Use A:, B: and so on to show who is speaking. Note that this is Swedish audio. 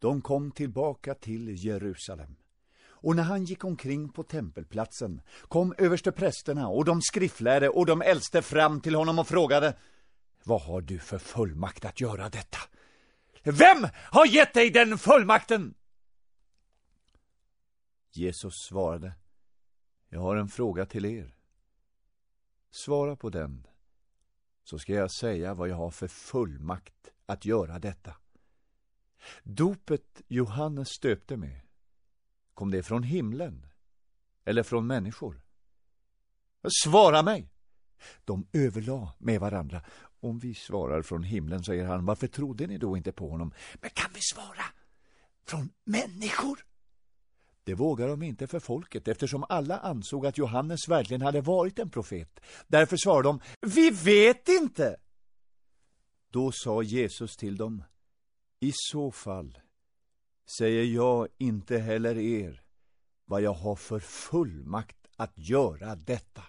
A: De kom tillbaka till Jerusalem. Och när han gick omkring på tempelplatsen kom översteprästerna och de skriftlärde och de äldste fram till honom och frågade Vad har du för fullmakt att göra detta? Vem har gett dig den fullmakten? Jesus svarade Jag har en fråga till er. Svara på den, så ska jag säga vad jag har för fullmakt att göra detta. Dopet Johannes stöpte med, kom det från himlen eller från människor? Svara mig! De överlade med varandra. Om vi svarar från himlen, säger han, varför trodde ni då inte på honom? Men kan vi svara från människor? Det vågar de inte för folket eftersom alla ansåg att Johannes verkligen hade varit en profet. Därför svarade de, vi vet inte. Då sa Jesus till dem, i så fall säger jag inte heller er vad jag har för fullmakt att göra detta.